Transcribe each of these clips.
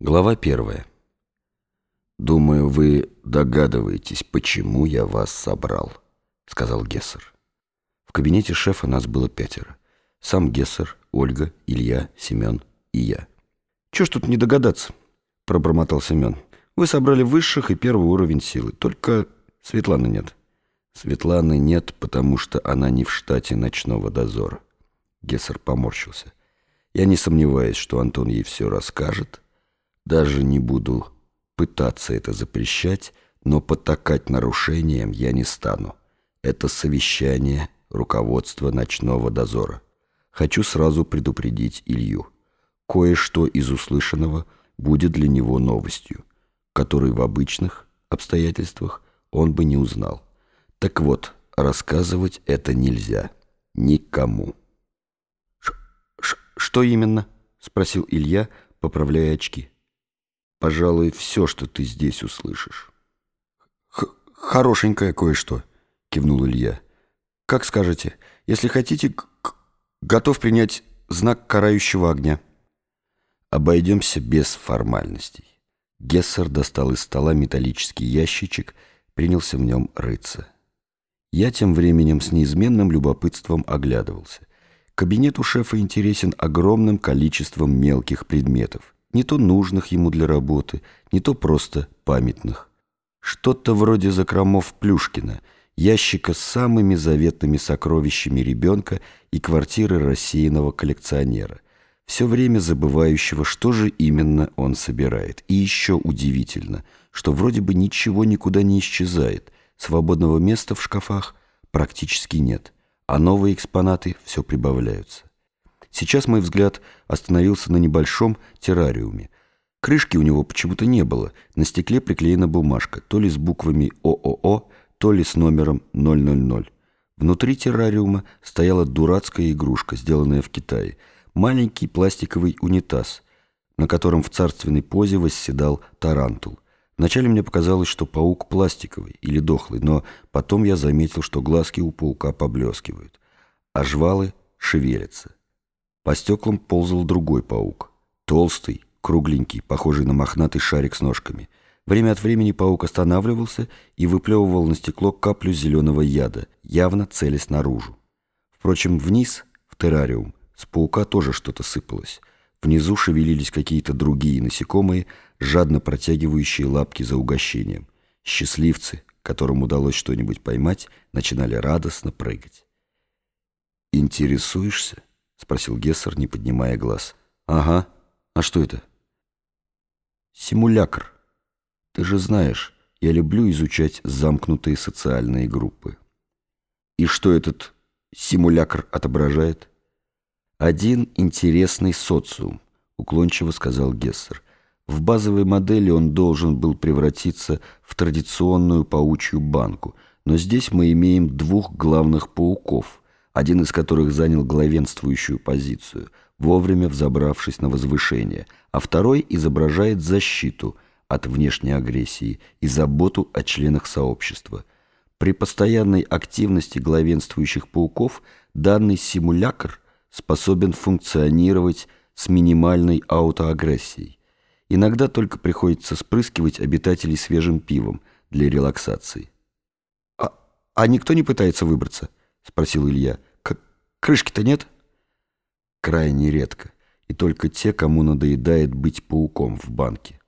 Глава первая. «Думаю, вы догадываетесь, почему я вас собрал», — сказал Гессер. В кабинете шефа нас было пятеро. Сам Гессер, Ольга, Илья, Семен и я. «Чего ж тут не догадаться?» — пробормотал Семен. «Вы собрали высших и первый уровень силы, только Светланы нет». «Светланы нет, потому что она не в штате ночного дозора». Гессер поморщился. «Я не сомневаюсь, что Антон ей все расскажет». Даже не буду пытаться это запрещать, но потакать нарушениям я не стану. Это совещание руководства ночного дозора. Хочу сразу предупредить Илью. Кое-что из услышанного будет для него новостью, которой в обычных обстоятельствах он бы не узнал. Так вот, рассказывать это нельзя. Никому. Ш -ш «Что именно?» — спросил Илья, поправляя очки. Пожалуй, все, что ты здесь услышишь. Х «Хорошенькое кое-что», — кивнул Илья. «Как скажете, если хотите, готов принять знак карающего огня». Обойдемся без формальностей. Гессер достал из стола металлический ящичек, принялся в нем рыться. Я тем временем с неизменным любопытством оглядывался. Кабинет у шефа интересен огромным количеством мелких предметов не то нужных ему для работы, не то просто памятных. Что-то вроде закромов Плюшкина, ящика с самыми заветными сокровищами ребенка и квартиры рассеянного коллекционера, все время забывающего, что же именно он собирает. И еще удивительно, что вроде бы ничего никуда не исчезает, свободного места в шкафах практически нет, а новые экспонаты все прибавляются. Сейчас мой взгляд остановился на небольшом террариуме. Крышки у него почему-то не было. На стекле приклеена бумажка, то ли с буквами ООО, то ли с номером 000. Внутри террариума стояла дурацкая игрушка, сделанная в Китае. Маленький пластиковый унитаз, на котором в царственной позе восседал тарантул. Вначале мне показалось, что паук пластиковый или дохлый, но потом я заметил, что глазки у паука поблескивают, а жвалы шевелятся. По стеклам ползал другой паук. Толстый, кругленький, похожий на мохнатый шарик с ножками. Время от времени паук останавливался и выплевывал на стекло каплю зеленого яда, явно целясь наружу. Впрочем, вниз, в террариум, с паука тоже что-то сыпалось. Внизу шевелились какие-то другие насекомые, жадно протягивающие лапки за угощением. Счастливцы, которым удалось что-нибудь поймать, начинали радостно прыгать. «Интересуешься?» — спросил Гессер, не поднимая глаз. «Ага. А что это?» «Симулякр. Ты же знаешь, я люблю изучать замкнутые социальные группы». «И что этот симулякр отображает?» «Один интересный социум», — уклончиво сказал Гессер. В базовой модели он должен был превратиться в традиционную паучью банку, но здесь мы имеем двух главных пауков — один из которых занял главенствующую позицию, вовремя взобравшись на возвышение, а второй изображает защиту от внешней агрессии и заботу о членах сообщества. При постоянной активности главенствующих пауков данный симулякр способен функционировать с минимальной аутоагрессией. Иногда только приходится спрыскивать обитателей свежим пивом для релаксации. «А, а никто не пытается выбраться?» — спросил Илья. Крышки-то нет? Крайне редко. И только те, кому надоедает быть пауком в банке.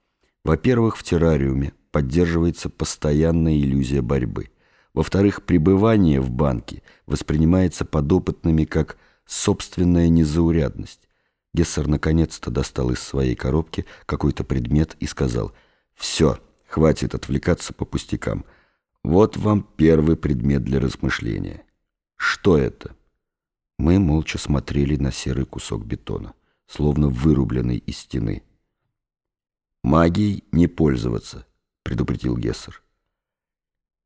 Во-первых, в террариуме поддерживается постоянная иллюзия борьбы. Во-вторых, пребывание в банке воспринимается подопытными как собственная незаурядность. Гессер наконец-то достал из своей коробки какой-то предмет и сказал «Все, хватит отвлекаться по пустякам. Вот вам первый предмет для размышления. Что это?» Мы молча смотрели на серый кусок бетона, словно вырубленный из стены. «Магией не пользоваться», — предупредил Гессер.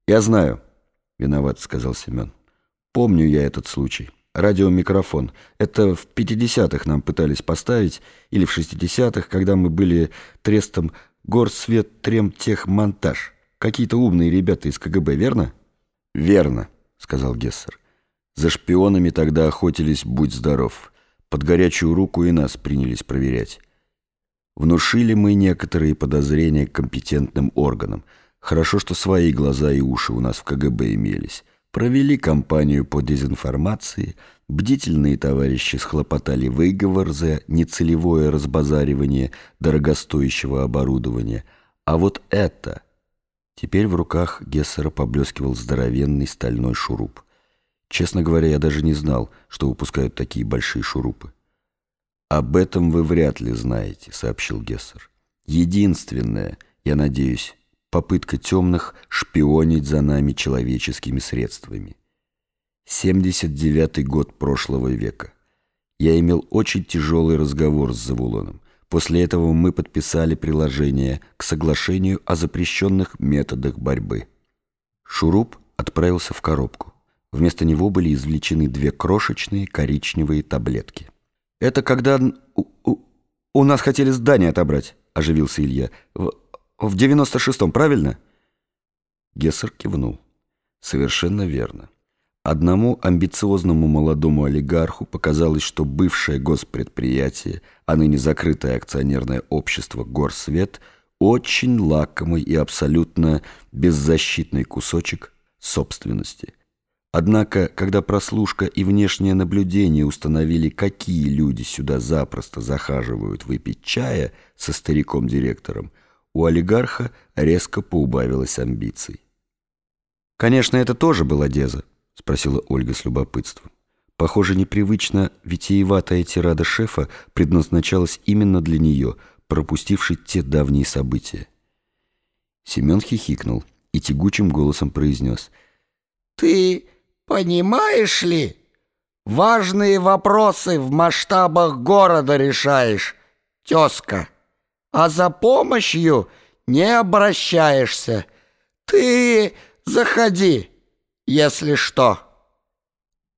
«Я знаю», — виноват, — сказал Семен. «Помню я этот случай. Радиомикрофон. Это в 50-х нам пытались поставить, или в 60-х, когда мы были трестом Горсвет Тремтехмонтаж. Какие-то умные ребята из КГБ, верно?» «Верно», — сказал Гессер. За шпионами тогда охотились, будь здоров. Под горячую руку и нас принялись проверять. Внушили мы некоторые подозрения компетентным органам. Хорошо, что свои глаза и уши у нас в КГБ имелись. Провели кампанию по дезинформации, бдительные товарищи схлопотали выговор за нецелевое разбазаривание дорогостоящего оборудования. А вот это... Теперь в руках Гессера поблескивал здоровенный стальной шуруп. Честно говоря, я даже не знал, что выпускают такие большие шурупы. «Об этом вы вряд ли знаете», — сообщил Гессер. «Единственное, я надеюсь, попытка темных шпионить за нами человеческими средствами. 79-й год прошлого века. Я имел очень тяжелый разговор с Завулоном. После этого мы подписали приложение к соглашению о запрещенных методах борьбы. Шуруп отправился в коробку. Вместо него были извлечены две крошечные коричневые таблетки. «Это когда у, у, у нас хотели здание отобрать», — оживился Илья. «В, в 96-м, правильно?» Гессер кивнул. «Совершенно верно. Одному амбициозному молодому олигарху показалось, что бывшее госпредприятие, а ныне закрытое акционерное общество «Горсвет» очень лакомый и абсолютно беззащитный кусочек собственности. Однако, когда прослушка и внешнее наблюдение установили, какие люди сюда запросто захаживают выпить чая со стариком-директором, у олигарха резко поубавилось амбиций. Конечно, это тоже была деза. — спросила Ольга с любопытством. Похоже, непривычно витиеватая тирада шефа предназначалась именно для нее, пропустившей те давние события. Семен хихикнул и тягучим голосом произнес. «Ты понимаешь ли, важные вопросы в масштабах города решаешь, тезка, а за помощью не обращаешься. Ты заходи» если что».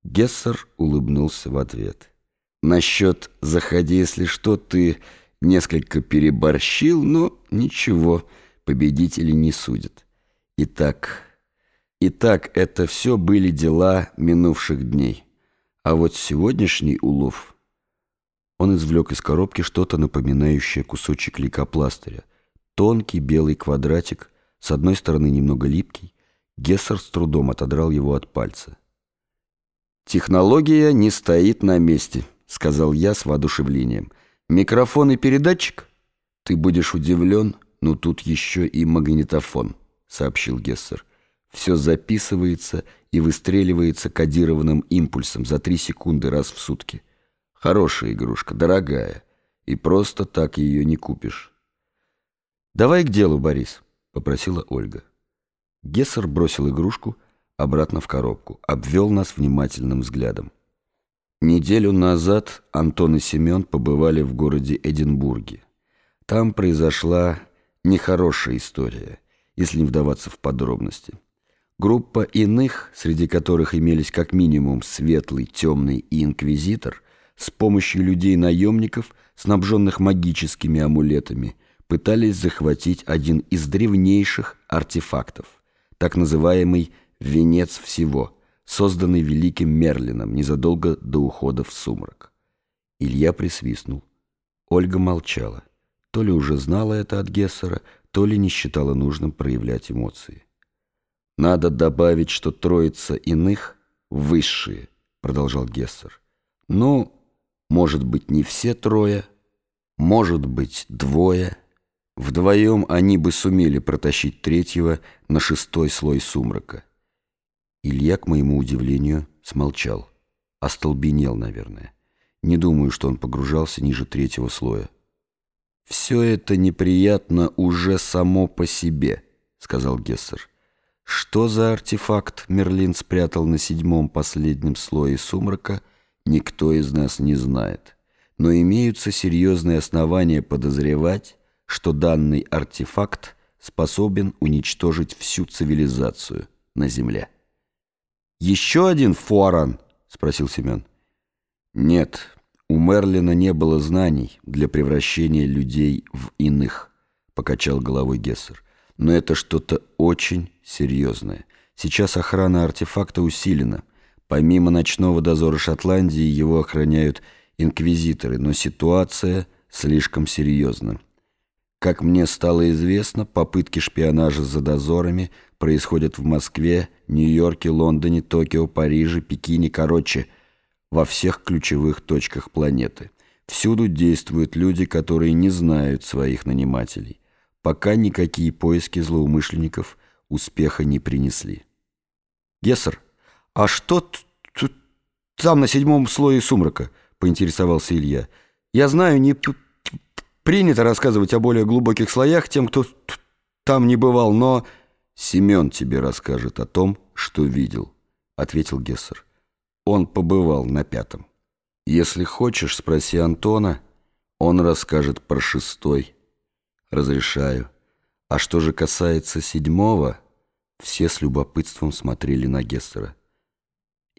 Гессер улыбнулся в ответ. «Насчет «заходи, если что» ты несколько переборщил, но ничего, победители не судят. Итак, итак, это все были дела минувших дней. А вот сегодняшний улов...» Он извлек из коробки что-то напоминающее кусочек лейкопластыря. Тонкий белый квадратик, с одной стороны немного липкий, Гессер с трудом отодрал его от пальца. «Технология не стоит на месте», — сказал я с воодушевлением. «Микрофон и передатчик? Ты будешь удивлен, но тут еще и магнитофон», — сообщил Гессер. «Все записывается и выстреливается кодированным импульсом за три секунды раз в сутки. Хорошая игрушка, дорогая, и просто так ее не купишь». «Давай к делу, Борис», — попросила Ольга. Гессер бросил игрушку обратно в коробку, обвел нас внимательным взглядом. Неделю назад Антон и Семен побывали в городе Эдинбурге. Там произошла нехорошая история, если не вдаваться в подробности. Группа иных, среди которых имелись как минимум Светлый, Темный и Инквизитор, с помощью людей-наемников, снабженных магическими амулетами, пытались захватить один из древнейших артефактов так называемый «венец всего», созданный великим Мерлином незадолго до ухода в сумрак. Илья присвистнул. Ольга молчала. То ли уже знала это от Гессера, то ли не считала нужным проявлять эмоции. «Надо добавить, что троица иных — высшие», — продолжал Гессер. «Ну, может быть, не все трое, может быть, двое». Вдвоем они бы сумели протащить третьего на шестой слой сумрака. Илья, к моему удивлению, смолчал. Остолбенел, наверное. Не думаю, что он погружался ниже третьего слоя. «Все это неприятно уже само по себе», — сказал Гессер. «Что за артефакт Мерлин спрятал на седьмом последнем слое сумрака, никто из нас не знает. Но имеются серьезные основания подозревать, что данный артефакт способен уничтожить всю цивилизацию на Земле. «Еще один фуаран?» — спросил Семен. «Нет, у Мерлина не было знаний для превращения людей в иных», — покачал головой Гессер. «Но это что-то очень серьезное. Сейчас охрана артефакта усилена. Помимо ночного дозора Шотландии его охраняют инквизиторы, но ситуация слишком серьезна Как мне стало известно, попытки шпионажа за дозорами происходят в Москве, Нью-Йорке, Лондоне, Токио, Париже, Пекине, короче, во всех ключевых точках планеты. Всюду действуют люди, которые не знают своих нанимателей. Пока никакие поиски злоумышленников успеха не принесли. «Гессер, а что тут там на седьмом слое сумрака?» — поинтересовался Илья. «Я знаю, не принято рассказывать о более глубоких слоях тем, кто там не бывал, но...» «Семен тебе расскажет о том, что видел», — ответил Гессер. «Он побывал на пятом. Если хочешь, спроси Антона, он расскажет про шестой. Разрешаю. А что же касается седьмого, все с любопытством смотрели на Гессера.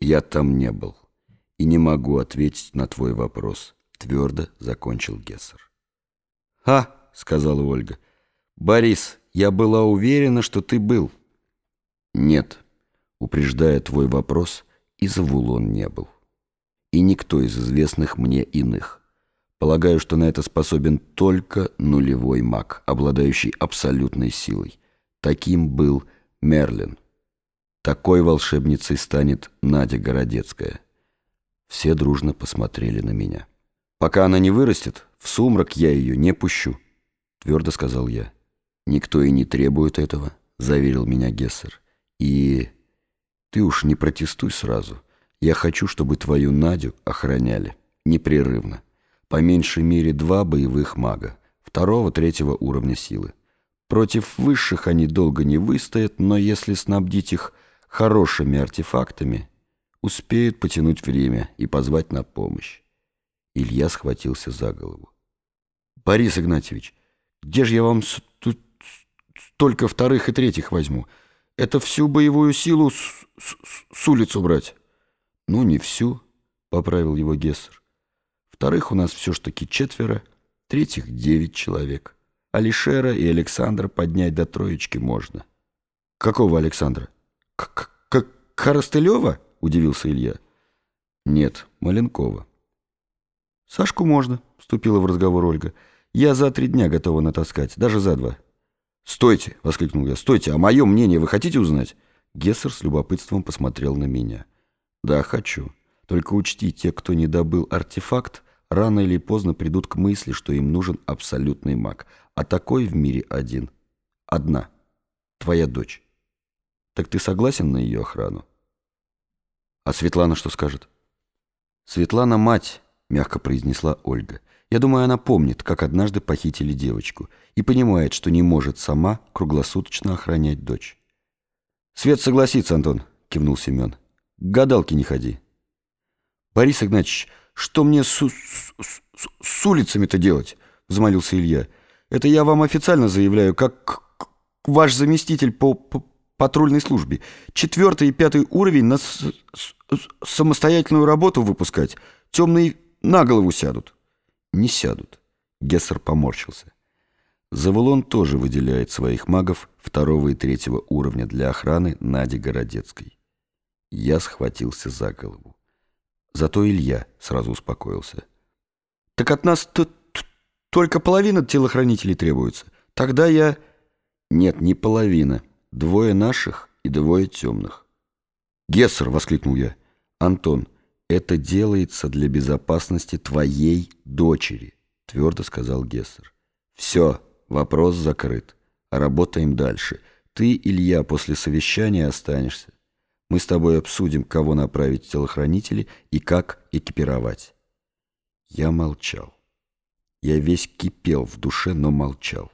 Я там не был и не могу ответить на твой вопрос», — твердо закончил Гессер. «А», — сказала Ольга, — «Борис, я была уверена, что ты был». «Нет», — упреждая твой вопрос, и Завулон не был. И никто из известных мне иных. Полагаю, что на это способен только нулевой маг, обладающий абсолютной силой. Таким был Мерлин. Такой волшебницей станет Надя Городецкая. Все дружно посмотрели на меня. «Пока она не вырастет, в сумрак я ее не пущу», — твердо сказал я. «Никто и не требует этого», — заверил меня Гессер. «И ты уж не протестуй сразу. Я хочу, чтобы твою Надю охраняли. Непрерывно. По меньшей мере два боевых мага. Второго, третьего уровня силы. Против высших они долго не выстоят, но если снабдить их хорошими артефактами, успеют потянуть время и позвать на помощь. Илья схватился за голову. «Борис Игнатьевич, где же я вам тут столько вторых и третьих возьму? Это всю боевую силу с, с, с улицу брать?» «Ну, не всю», — поправил его Гессер. «Вторых у нас все ж таки четверо, третьих девять человек. Алишера и Александра поднять до троечки можно». «Какого Александра? К -к Коростылева?» — удивился Илья. «Нет, Маленкова». «Сашку можно», — вступила в разговор Ольга. «Я за три дня готова натаскать, даже за два». «Стойте!» — воскликнул я. «Стойте! А мое мнение вы хотите узнать?» Гессер с любопытством посмотрел на меня. «Да, хочу. Только учти, те, кто не добыл артефакт, рано или поздно придут к мысли, что им нужен абсолютный маг. А такой в мире один. Одна. Твоя дочь. Так ты согласен на ее охрану?» «А Светлана что скажет?» «Светлана — мать», — мягко произнесла Ольга. «Я думаю, она помнит, как однажды похитили девочку, и понимает, что не может сама круглосуточно охранять дочь». «Свет согласится, Антон», — кивнул Семен. «К гадалке не ходи». «Борис Игнатьевич, что мне с, с, с, с улицами-то делать?» — взмолился Илья. «Это я вам официально заявляю, как ваш заместитель по, по патрульной службе. Четвертый и пятый уровень на самостоятельную работу выпускать. Темные на голову сядут. Не сядут. Гессер поморщился. Завулон тоже выделяет своих магов второго и третьего уровня для охраны Нади Городецкой. Я схватился за голову. Зато Илья сразу успокоился. «Так от нас тут только половина телохранителей требуется. Тогда я...» «Нет, не половина. Двое наших и двое темных». «Гессер!» — воскликнул я. «Антон, это делается для безопасности твоей дочери», — твердо сказал Гессер. «Все, вопрос закрыт. Работаем дальше. Ты, Илья, после совещания останешься. Мы с тобой обсудим, кого направить в телохранители и как экипировать». Я молчал. Я весь кипел в душе, но молчал.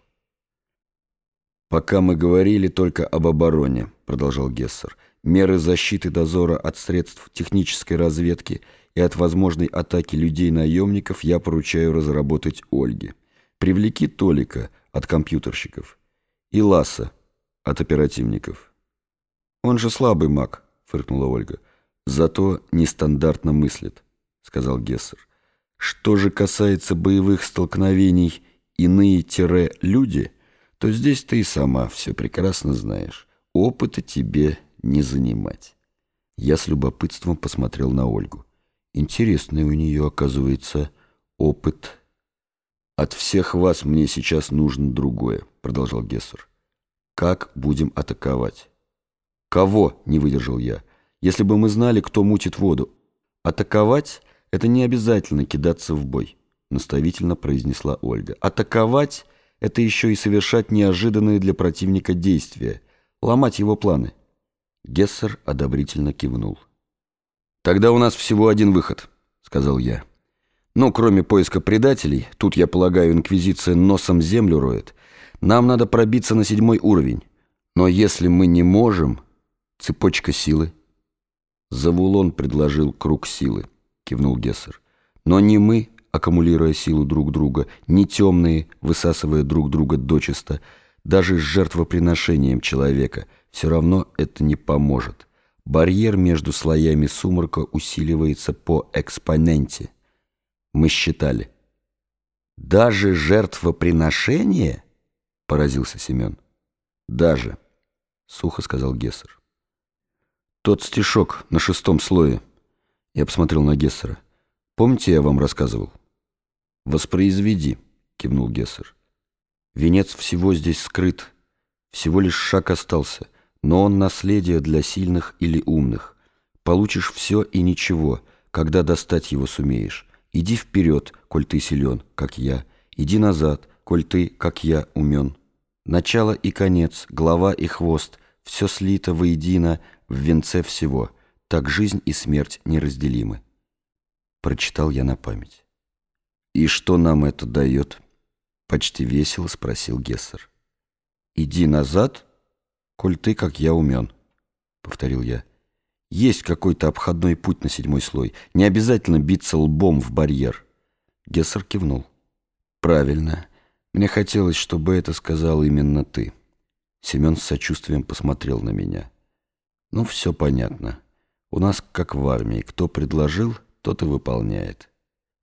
«Пока мы говорили только об обороне», — продолжал Гессер, — меры защиты дозора от средств технической разведки и от возможной атаки людей-наемников я поручаю разработать Ольге. Привлеки Толика от компьютерщиков и Ласса от оперативников. Он же слабый маг, фыркнула Ольга. Зато нестандартно мыслит, сказал Гессер. Что же касается боевых столкновений иные-люди, то здесь ты и сама все прекрасно знаешь. Опыта тебе не занимать. Я с любопытством посмотрел на Ольгу. Интересный у нее, оказывается, опыт «От всех вас мне сейчас нужно другое», — продолжал Гессер. «Как будем атаковать?» «Кого?» — не выдержал я. «Если бы мы знали, кто мутит воду. Атаковать — это не обязательно кидаться в бой», — наставительно произнесла Ольга. «Атаковать — это еще и совершать неожиданные для противника действия, ломать его планы». Гессер одобрительно кивнул. «Тогда у нас всего один выход», — сказал я. «Ну, кроме поиска предателей, тут, я полагаю, Инквизиция носом землю роет, нам надо пробиться на седьмой уровень. Но если мы не можем, цепочка силы». «Завулон предложил круг силы», — кивнул Гессер. «Но не мы, аккумулируя силу друг друга, не темные, высасывая друг друга дочисто, даже с жертвоприношением человека, все равно это не поможет». Барьер между слоями сумрака усиливается по экспоненте. Мы считали. «Даже жертвоприношение?» — поразился Семен. «Даже», — сухо сказал Гессер. «Тот стишок на шестом слое». Я посмотрел на Гессера. «Помните, я вам рассказывал?» «Воспроизведи», — кивнул Гессер. «Венец всего здесь скрыт. Всего лишь шаг остался но он наследие для сильных или умных. Получишь все и ничего, когда достать его сумеешь. Иди вперед, коль ты силен, как я. Иди назад, коль ты, как я, умен. Начало и конец, голова и хвост, все слито воедино в венце всего. Так жизнь и смерть неразделимы. Прочитал я на память. «И что нам это дает?» Почти весело спросил Гессер. «Иди назад», коль ты, как я, умен», — повторил я. «Есть какой-то обходной путь на седьмой слой. Не обязательно биться лбом в барьер». Гессер кивнул. «Правильно. Мне хотелось, чтобы это сказал именно ты». Семен с сочувствием посмотрел на меня. «Ну, все понятно. У нас, как в армии, кто предложил, тот и выполняет».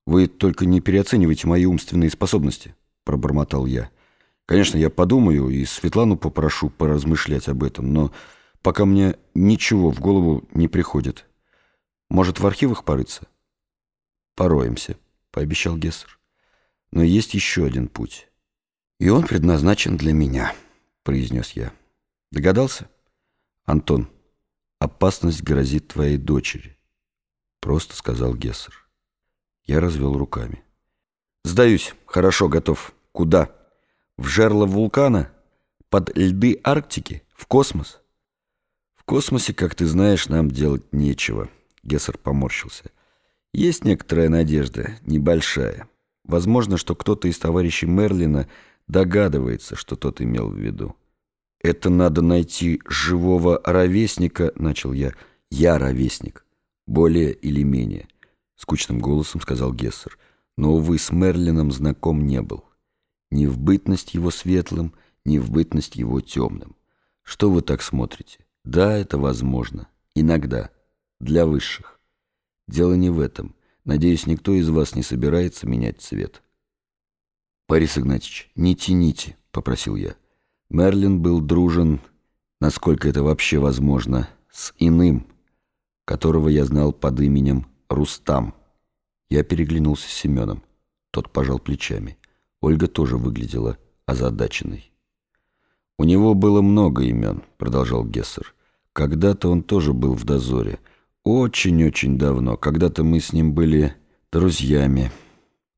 «Вы только не переоценивайте мои умственные способности», — пробормотал я. Конечно, я подумаю и Светлану попрошу поразмышлять об этом, но пока мне ничего в голову не приходит. Может, в архивах порыться? Пороемся, пообещал Гессер. Но есть еще один путь. И он предназначен для меня, произнес я. Догадался? Антон, опасность грозит твоей дочери, просто сказал Гессер. Я развел руками. Сдаюсь, хорошо, готов. Куда? В жерло вулкана? Под льды Арктики? В космос? В космосе, как ты знаешь, нам делать нечего. Гессер поморщился. Есть некоторая надежда, небольшая. Возможно, что кто-то из товарищей Мерлина догадывается, что тот имел в виду. «Это надо найти живого ровесника», — начал я. «Я ровесник. Более или менее», — скучным голосом сказал Гессер. «Но, увы, с Мерлином знаком не был» ни в бытность его светлым, ни в бытность его темным. Что вы так смотрите? Да, это возможно. Иногда. Для высших. Дело не в этом. Надеюсь, никто из вас не собирается менять цвет. Борис Игнатьевич, не тяните, попросил я. Мерлин был дружен, насколько это вообще возможно, с иным, которого я знал под именем Рустам. Я переглянулся с Семеном. Тот пожал плечами. Ольга тоже выглядела озадаченной. «У него было много имен», — продолжал Гессер. «Когда-то он тоже был в дозоре. Очень-очень давно. Когда-то мы с ним были друзьями.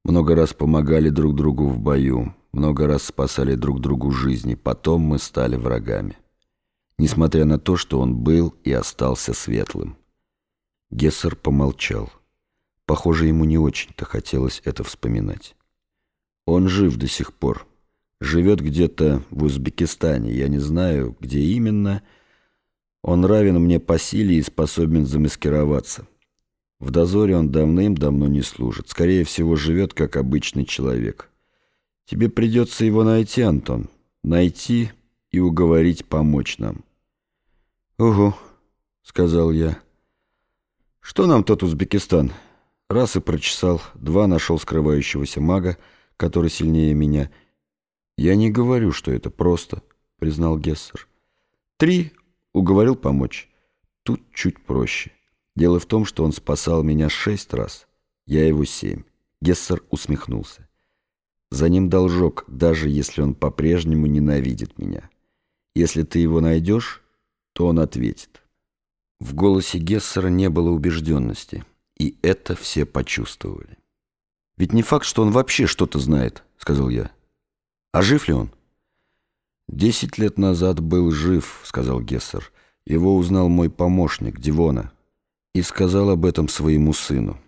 Много раз помогали друг другу в бою. Много раз спасали друг другу жизни. Потом мы стали врагами. Несмотря на то, что он был и остался светлым». Гессер помолчал. Похоже, ему не очень-то хотелось это вспоминать. Он жив до сих пор. Живет где-то в Узбекистане. Я не знаю, где именно. Он равен мне по силе и способен замаскироваться. В дозоре он давным-давно не служит. Скорее всего, живет как обычный человек. Тебе придется его найти, Антон. Найти и уговорить помочь нам. «Угу», — сказал я. «Что нам тот Узбекистан?» Раз и прочесал, два нашел скрывающегося мага, который сильнее меня. Я не говорю, что это просто, признал Гессер. Три уговорил помочь. Тут чуть проще. Дело в том, что он спасал меня шесть раз. Я его семь. Гессер усмехнулся. За ним должок, даже если он по-прежнему ненавидит меня. Если ты его найдешь, то он ответит. В голосе Гессера не было убежденности, и это все почувствовали. «Ведь не факт, что он вообще что-то знает», — сказал я. «А жив ли он?» «Десять лет назад был жив», — сказал Гессер. «Его узнал мой помощник, Дивона, и сказал об этом своему сыну.